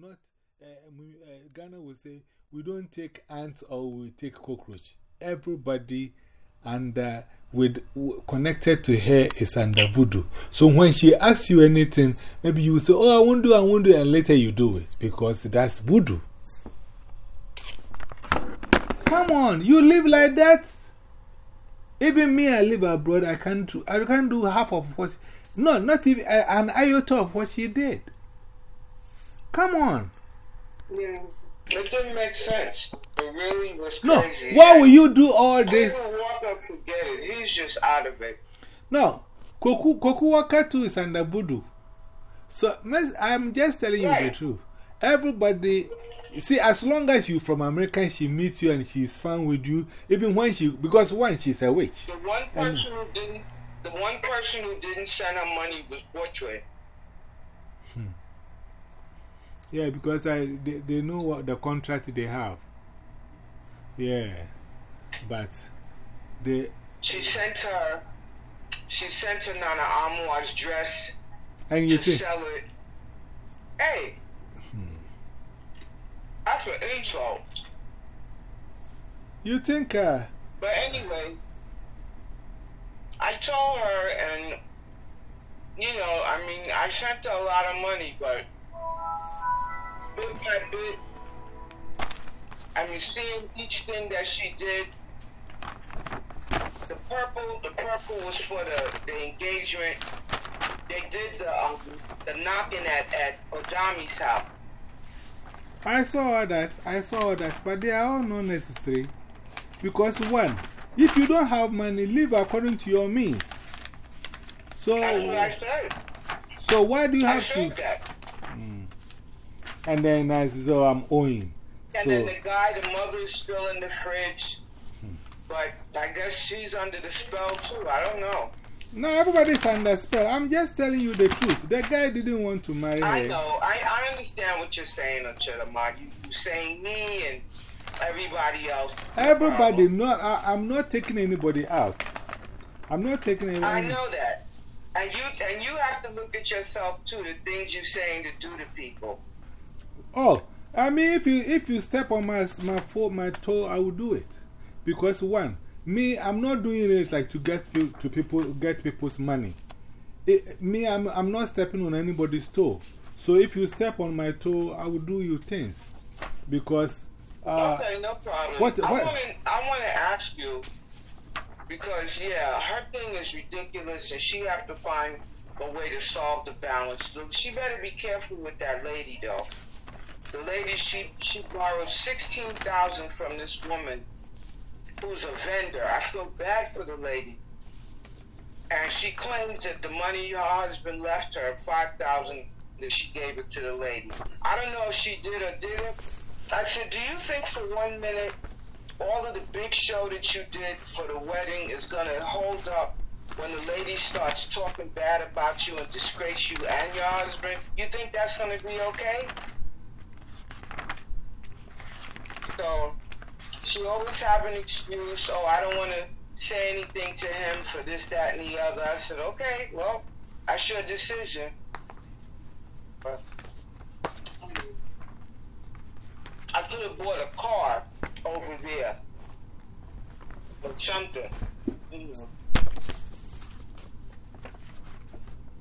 Not uh, Ghana will say, we don't take ants or we take cockroach. Everybody and with connected to her is under voodoo. So when she asks you anything, maybe you say, Oh, I won't do, I won't do, and later you do it because that's voodoo. Come on, you live like that? Even me, I live abroad, I can't do, I can't do half of what, no, not even an iota of what she did. Come on. Yeah. It didn't make sense. It really was crazy. No, why would you do all this? Walker forget it. He's just out of it. No, Koku, Koku Walker too is under voodoo. So, I'm just telling you the truth. Everybody, see, as long as you're from America, she meets you and she's fine with you, even when she, because one, she's a witch. The one person who didn't, the one person who didn't send her money was Portrait. Yeah, because I, they, they know what the contract they have. Yeah. But they. She sent her. She sent her Nana Amour's dress and you to think, sell it. Hey. Hmm. That's an insult. You think, uh. But anyway, I told her, and, you know, I mean, I sent her a lot of money, but bit by bit, I mean, seeing each thing that she did. The purple, the purple was for the, the engagement. They did the um, the knocking at at Odami's house. I saw that. I saw that, but they are all not necessary. Because one, if you don't have money, live according to your means. So, so why do you have to? That. And then I said, so I'm owing. And so, then the guy, the mother is still in the fridge. But I guess she's under the spell too. I don't know. No, everybody's under spell. I'm just telling you the truth. That guy didn't want to marry I her. Know. I, I understand what you're saying, Chedamar. You, you're saying me and everybody else. Everybody, not, I, I'm not taking anybody out. I'm not taking anybody I know that. And you, and you have to look at yourself too, the things you're saying to do to people. Oh, I mean, if you, if you step on my, my foot, my toe, I will do it. Because one, me, I'm not doing it like to get to people, get people's money. It, me, I'm, I'm not stepping on anybody's toe. So if you step on my toe, I will do you things. Because. Uh, okay, no problem. What, what? I want to ask you because, yeah, her thing is ridiculous and she have to find a way to solve the balance. She better be careful with that lady, though. The lady, she, she borrowed 16000 from this woman who's a vendor. I feel bad for the lady. And she claims that the money her husband left her, 5000 that she gave it to the lady. I don't know if she did or didn't. I said, do you think for one minute all of the big show that you did for the wedding is going to hold up when the lady starts talking bad about you and disgrace you and your husband? You think that's going to be okay? So she always have an excuse. Oh, I don't want to say anything to him for this, that, and the other. I said, okay, well, that's your decision. But I could have bought a car over there or something.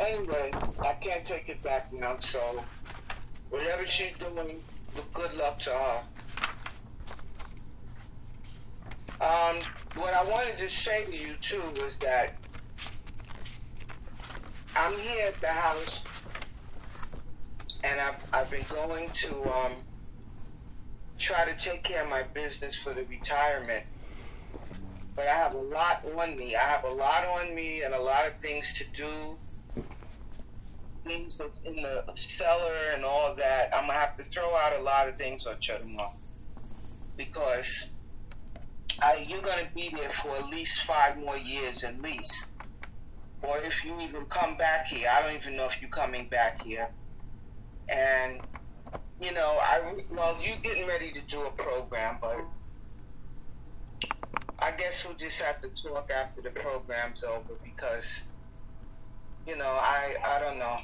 Anyway, I can't take it back now, so whatever she's doing, good luck to her. Um, what I wanted to say to you too was that I'm here at the house, and I've I've been going to um, try to take care of my business for the retirement. But I have a lot on me. I have a lot on me and a lot of things to do. Things that's in the cellar and all that. I'm gonna have to throw out a lot of things on Chudamar because I, you're going to be there for at least five more years, at least. Or if you even come back here, I don't even know if you're coming back here. And, you know, I, well, you're getting ready to do a program, but I guess we'll just have to talk after the program's over because, you know, I, I don't know.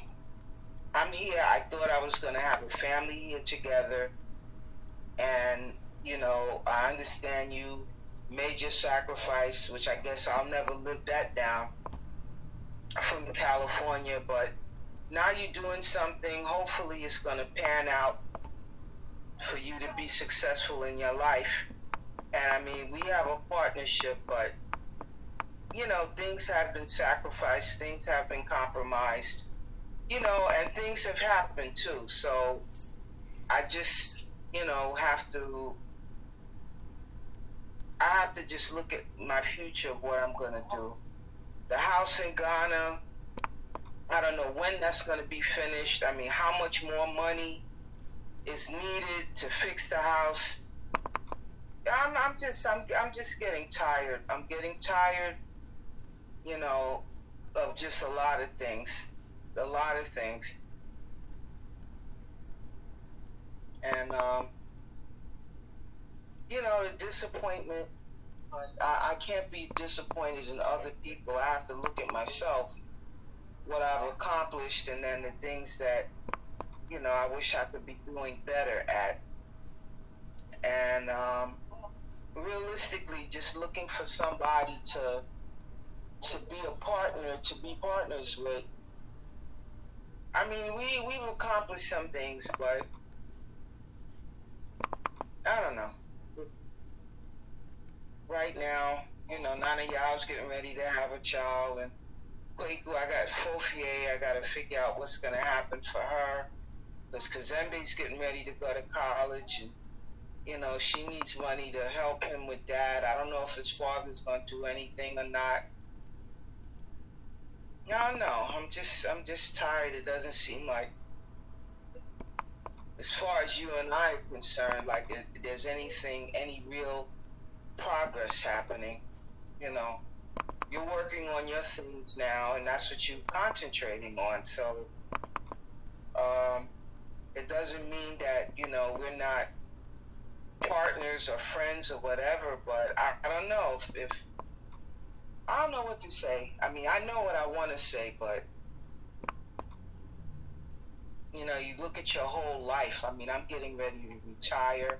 I'm here. I thought I was going to have a family here together. And, you know, I understand you made your sacrifice, which I guess I'll never live that down from California. But now you're doing something. Hopefully, it's going to pan out for you to be successful in your life. And I mean, we have a partnership, but you know, things have been sacrificed, things have been compromised, you know, and things have happened too. So I just, you know, have to. I have to just look at my future of what I'm going to do. The house in Ghana, I don't know when that's going to be finished. I mean, how much more money is needed to fix the house? I'm, I'm just I'm, I'm just getting tired. I'm getting tired, you know, of just a lot of things, a lot of things, and um, you know, the disappointment. I, I can't be disappointed in other people. I have to look at myself, what I've accomplished, and then the things that you know I wish I could be doing better at. And um, realistically just looking for somebody to to be a partner, to be partners with. I mean, we we've accomplished some things, but I don't know. Right now, you know, Nana Yao's getting ready to have a child, and Kwaku, I got Fofier, I got to figure out what's going to happen for her. Because Kazembe's getting ready to go to college, and you know, she needs money to help him with that. I don't know if his father's going to do anything or not. No, no, I'm just, I'm just tired. It doesn't seem like, as far as you and I are concerned, like there's anything, any real progress happening. You know, you're working on your things now, and that's what you're concentrating on. So, um, it doesn't mean that you know we're not partners or friends or whatever, but I, I don't know if, if I don't know what to say. I mean, I know what I want to say, but you know, you look at your whole life. I mean, I'm getting ready to retire.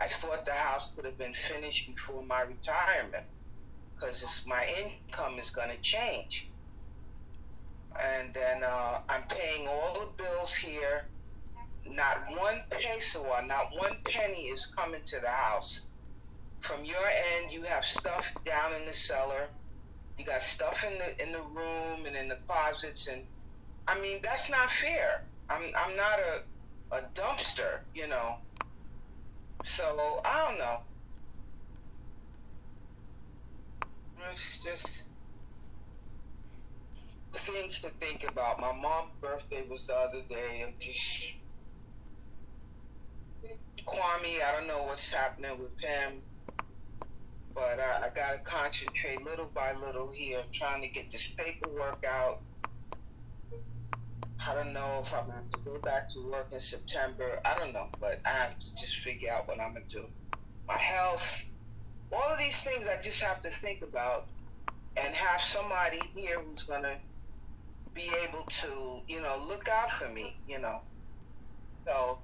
I thought the house would have been finished before my retirement because my income is going to change. And then uh, I'm paying all the bills here not one peso or not one penny is coming to the house. From your end, you have stuff down in the cellar. You got stuff in the in the room and in the closets, and I mean that's not fair. I'm I'm not a a dumpster, you know. So I don't know. It's just things to think about. My mom's birthday was the other day. I'm just Kwame, I don't know what's happening with him, but I, I got to concentrate little by little here, trying to get this paperwork out. I don't know if I'm going to go back to work in September. I don't know, but I have to just figure out what I'm going to do. My health, all of these things I just have to think about and have somebody here who's going to be able to, you know, look out for me, you know. So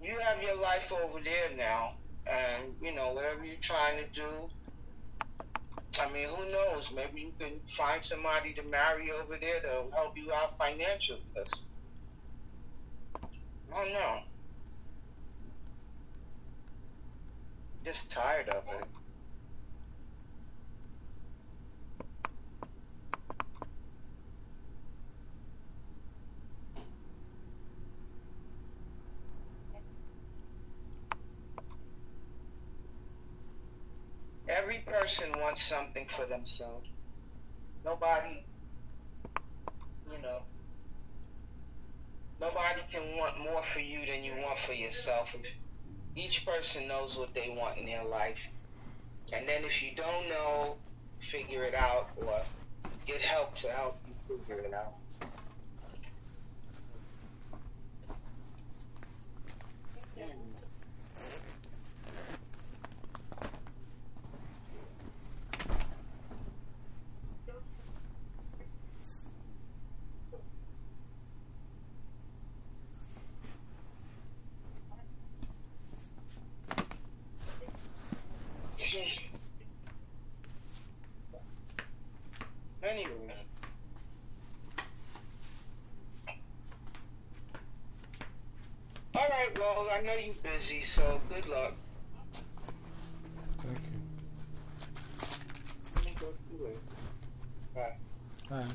you have your life over there now, and you know whatever you're trying to do. I mean, who knows? Maybe you can find somebody to marry over there to help you out financially. I don't know. Just tired of it. Every person wants something for themselves. Nobody, you know, nobody can want more for you than you want for yourself. Each person knows what they want in their life. And then if you don't know, figure it out or get help to help you figure it out. well, I know you're busy, so good luck. Thank you. Bye. Bye.